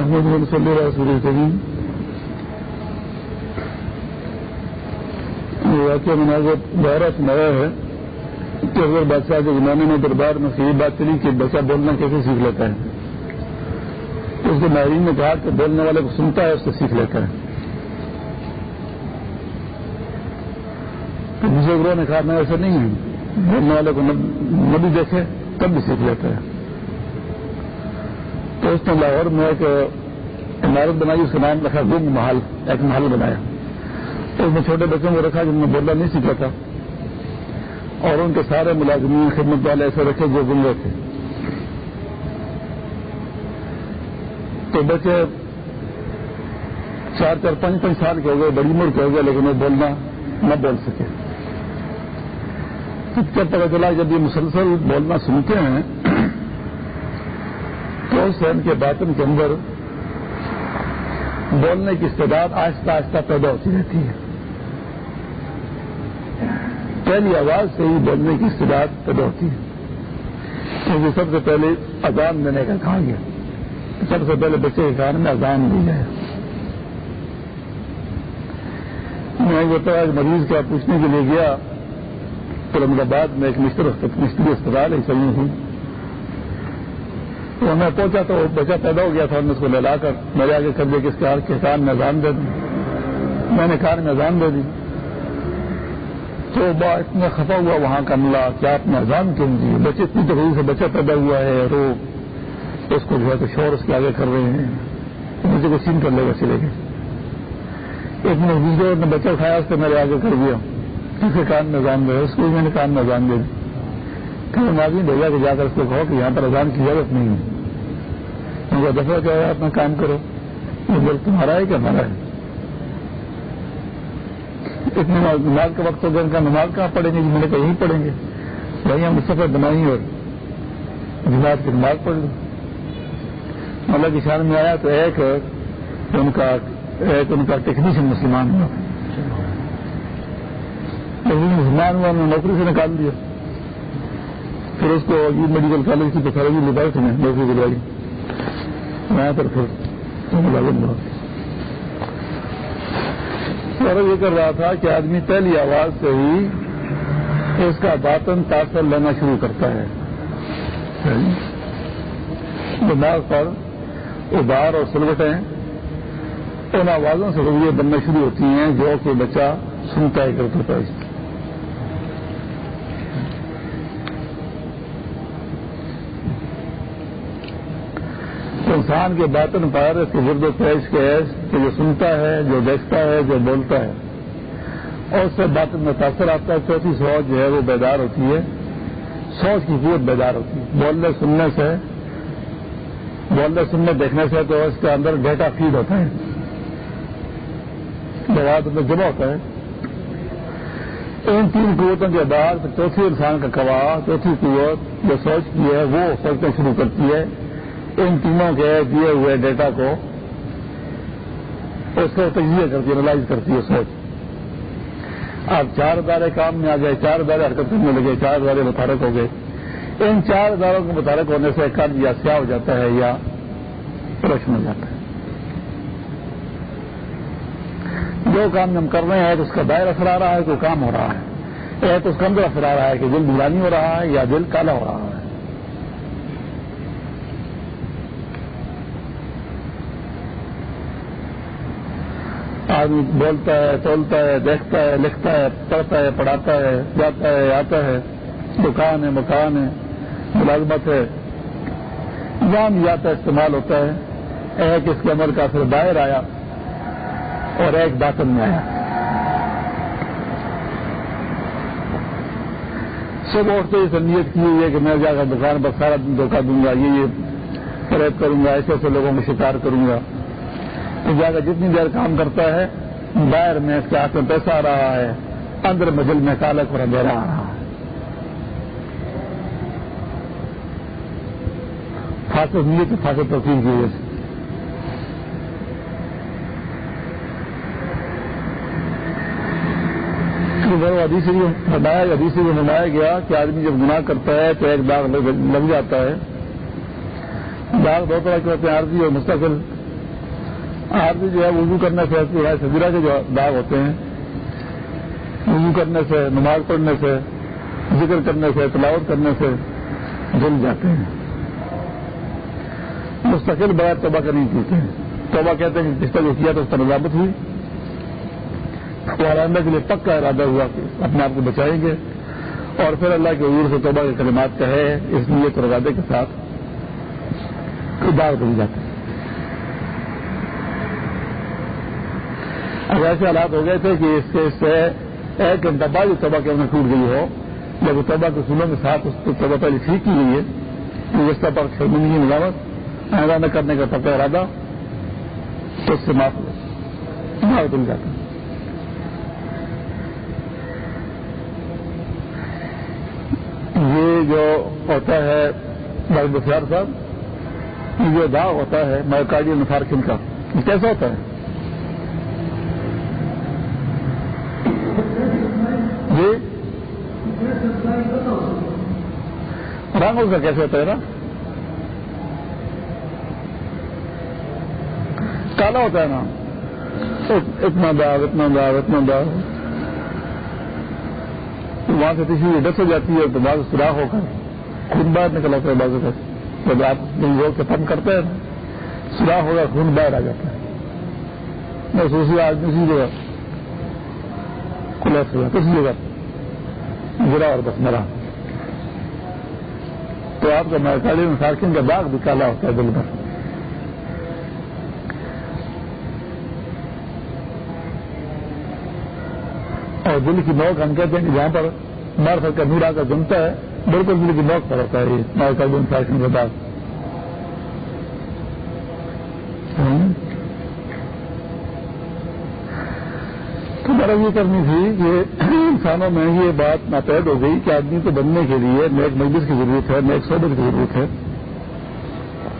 محمد صلی اللہ سورہ کریم واقعہ مناظر دوہرا سنایا ہے کہ اگر بادشاہ کے زمانے میں دربار میں صحیح بات چلی کہ بچہ بولنا کیسے سیکھ لیتا ہے؟ اس کے ماہرین نے کہا کہ بولنے والے کو سنتا ہے، اس سے سیکھ لیتا ہے۔ دوسرے گروہ نے کہا، میں ایسا نہیں ہوں۔ بولنے والے کو نہ بھی دیکھے تب بھی سیکھ لیتا ہے۔ تو اس نے لاہور، میں ایک عمارت بنائی اس کا نام رکھا گنگ محل، ایک محل بنایا۔ اس میں چھوٹے بچوں کو رکھا جن میں بولنا نہیں سیکھا تھا۔ اور ان کے سارے ملازمین خدمت والے ایسے رکھے جو گنگے تھے تو بچے چار چار پانچ پانچ سال کے ہو گئے، بڑی عمر کے ہو گئے، لیکن وہ بولنا نہ بول سکے۔ کب پتا چلا جب یہ مسلسل بولنا سنتے ہیں تو اس ان کے باطن کے اندر بولنے کی استعداد آہستہ آہستہ پیدا ہوتی رہتی ہے۔ پہلی آواز سے ہی بولنے کی استعداد پیدا ہوتی ہے۔ کیونکہ سب سے پہلے اذان دینے کا کہا گیا۔ سب سے پہلے بچے کے کان میں اذان دی جائے میں یہ آج مریض کا پوچھنے کے لیے گیا احمد آباد میں ایک مستری اسپتال ہے سنگی ہوں۔ تو میں پہنچا تو بچہ پیدا ہو گیا تھا اس کو لا کر میرے آگے کر دیا کہ اس کے کے کان میں اذان دے دوں۔ میں نے کان میں اذان دے دی۔ تو با اتنا خفا ہوا وہاں کا ملا کہ آپ نے اذان کیوں دی بچے اتنی تکلیف سے بچہ پیدا ہوا ہے، رو۔ اس کو جو ہے تو شور اس کے آگے کر رہے ہیں۔ بچے کو سین کر لے گا، چلے گئے۔ ایک نے دوسرے نے بچہ کھایا اس کو میرے آگے کر دیا۔ اس کے کان میں اذان دے اس کو میں نے کان میں اذان دے دی۔ پھر ناظرین بھیجا کہ جا کر اس کو کہو کہ یہاں پر اذان کی ضرورت نہیں ہے۔ ان کا دفعہ کیا ہے اپنا کام کرو۔ یہ تمہارا ہے کہ ہمارا ہے؟ اتنے نماز کا وقت ہوگا ان کا نماز کہاں پڑھیں گے؟ میں نے کہا یہیں پڑھیں گے۔ وہیں ہم سفر بنائی اور جماعت کی نماز پڑھ لوں اللہ کی شان میں آیا تو ایک ان کا ایک ان کا ٹیکنیشین مسلمان ہوا۔ مسلمان ہوا، انہوں نے نوکری سے نکال دیا۔ پھر اس کو یہ میڈیکل کالج کی پیتھالوجی لیبارٹری میں نوکری دلوائی وہاں پر پھر ملازم بنا اور یہ کر رہا تھا کہ آدمی پہلی آواز سے ہی اس کا باطن تاثر لینا شروع کرتا ہے۔ دماغ پر ابار اور سلوٹیں ان آوازوں سے رویے بننا شروع ہوتی ہیں جو کہ بچہ سنتا ہے کرتا ہے۔ انسان کے باطن پر اس کے ورد و پیش کے کہ جو سنتا ہے، جو دیکھتا ہے، جو بولتا ہے۔ اور اس سے باطن میں تاثر آتا ہے۔ چوتھی سوچ جو ہے وہ بیدار ہوتی ہے۔ سوچ کی قوت بیدار ہوتی ہے۔ بولنے، سننے سے، بولنے، سننے، دیکھنے سے تو اس کے اندر ڈیٹا فیڈ ہوتا ہے۔ بات میں جمع ہوتا ہے۔ ان تین قوتوں کے بعد چوتھی انسان کا کوا چوتھی قوت جو سوچ کی ہے، وہ سوچنا شروع کرتی ہے۔ ان تینوں کے دیے ہوئے ڈیٹا کو اس کو تجزیہ کرتی ہے انالائز کرتی ہے سوچ آپ چار ادارے کام میں آ گئے، چار ادارے حرکت کرنے لگے، چار ادارے متحرک ہو گئے۔ ان چار اداروں کے متحرک ہونے سے کل یا سیاہ ہو جاتا ہے یا روشن ہو جاتا ہے۔ جو کام ہم کر رہے ہیں تو اس کا دائر اثر آ رہا ہے کوئی کام ہو رہا ہے۔ ایک اس کا اندر اثر آ رہا ہے کہ دل نورانی ہو رہا ہے یا دل کالا ہو رہا ہے۔ آدمی بولتا ہے تولتا ہے، دیکھتا ہے، لکھتا ہے، پڑھتا ہے، پڑھاتا ہے، جاتا ہے، آتا ہے۔ دکان ہے، مکان ہے، ملازمت ہے۔ نام جاتا استعمال ہوتا ہے۔ ایک اس کے عمر کا پھر باہر آیا اور ایک باطن میں آیا۔ سب اٹھتے ہی نیت کی ہوئی ہے کہ میں جا کر دکان پر سارا دن دھوکہ دوں گا، یہ یہ فریب کروں گا، ایسے ایسے لوگوں کو شکار کروں گا۔ جا کر جتنی دیر کام کرتا ہے باہر میں اس کے ہاتھ میں پیسہ آ رہا ہے، اندر مجل میں کالک اور اندھیرا آ رہا ہے۔ فاصل ملی تو فاصل تفصیل کی وجہ سے۔ حدیث بنایا حدیث بھی بنایا گیا کہ آدمی جب گناہ کرتا ہے تو ایک داغ لگ جاتا ہے۔ داغ دو طرح کے ہوتے ہیں عارضی اور مستقل آدمی جو ہے وضو کرنے سے جو ہے سزیرہ کے جو داغ ہوتے ہیں، وضو کرنے سے، نماز پڑھنے سے، ذکر کرنے سے، تلاوت کرنے سے دل جاتے ہیں۔ مستقل بغیر توبہ کا نہیں پیتے توبہ کہتے ہیں کہ جس طرح کیا تو اس کا نظامت ہوئی۔ تو آرامہ کے لیے پکا ارادہ ہوا کہ اپنے آپ کو بچائیں گے۔ اور پھر اللہ کے عور سے توبہ کے کلمات کہے اس لیے تو کے ساتھ داغ دل جاتے ہیں۔ اب ایسے حالات ہو گئے تھے کہ اس سے اس سے ایک گھنٹہ بعد جو توبہ کے اندر ٹوٹ گئی ہو۔ جب توبہ کے سنوں کے ساتھ اس کو توبہ پہلے ٹھیک کی گئی ہے اس پر شرمندگی نظامت ایسا نہ کرنے کا پکا ارادہ، تو اس سے معاف معاف دل جاتا یہ جو ہوتا ہے، بھائی بخار صاحب، یہ جو داغ ہوتا ہے مائکارڈیل نفارکن کا، یہ کیسا ہوتا ہے؟ رنگ اس کا کیسے ہوتا ہے نا؟ کالا ہوتا ہے نا؟ اتنا داغ اتنا داغ اتنا داغ۔ وہاں سے کسی ڈس ہو جاتی ہے تو بعض سراخ ہو کر خون باہر نکل آتا ہے بازو کا جب آپ لوگ ختم کرتے ہیں سراخ ہوگا خون باہر آ جاتا ہے۔ بس اسی آدمی اسی جگہ؟ کلیکٹ ہوا، کسی جگہ۔ گرا اور بس مرا تو آپ کا مائکالی میں سارکن کا داغ بھی کالا ہوتا ہے دل بھر اور دل کی نوک ہم کہتے ہیں کہ جہاں پر مار کا میرا کا جمتا ہے، بالکل دل کی نوک پر ہوتا ہے یہ مائکالی سارکن کا داغ تو یہ کرنی تھی کہ انسانوں میں یہ بات ناپید ہو گئی کہ آدمی کو بننے کے لیے نیک مجلس کی ضرورت ہے، نیک صحبت کی ضرورت ہے۔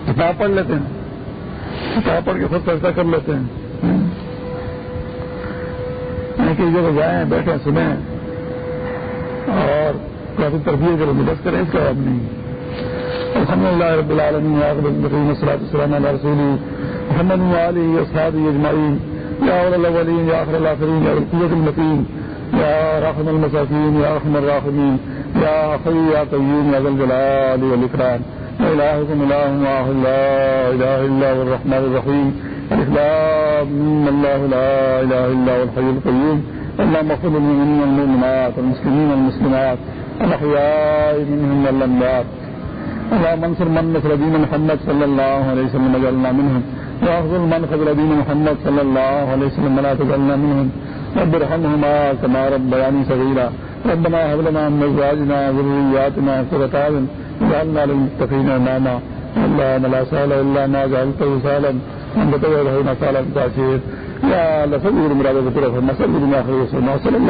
کتاب پڑھ لیتے ہیں۔ کتاب پڑھ کے خود فیصلہ کر لیتے ہیں۔ یعنی کسی جگہ جائیں بیٹھیں سنیں اور کافی تربیت کریں مدد کریں، اس کا اب نہیں۔ الحمد للہ رب العالمین السلام علیہ رسول محمد علی اساد اجمعین۔ يا أول الأولين، يا آخر الآخرين، يا القوة المتين، يا رحم المساكين، يا أرحم الراحمين، يا حي، يا قيوم، يا ذا الجلال والإكرام. إلهكم إله واحد لا إله إلا هو الرحمن الرحيم. الإسلام الله لا إله إلا هو الحي القيوم. اللهم اغفر للمؤمنين والمؤمنات والمسلمين والمسلمات. الأحياء منهم والأموات. اللهم انصر من نصر دين محمد صلى الله عليه وسلم وجعلنا منهم. واخذل من خذل دين محمد صلى الله عليه وسلم ولا تجعلنا منهم. رب ارحمهما كما ربياني صغيرا. ربنا هب لنا من ازواجنا وذرياتنا قرة اعين. واجعلنا للمتقين اماما اللهم لا سهل الا ما جعلته سهلا. وانت تجعله مسالا كاشير يا لفظ المراد بطرف المسل بما خير صلى الله عليه وسلم.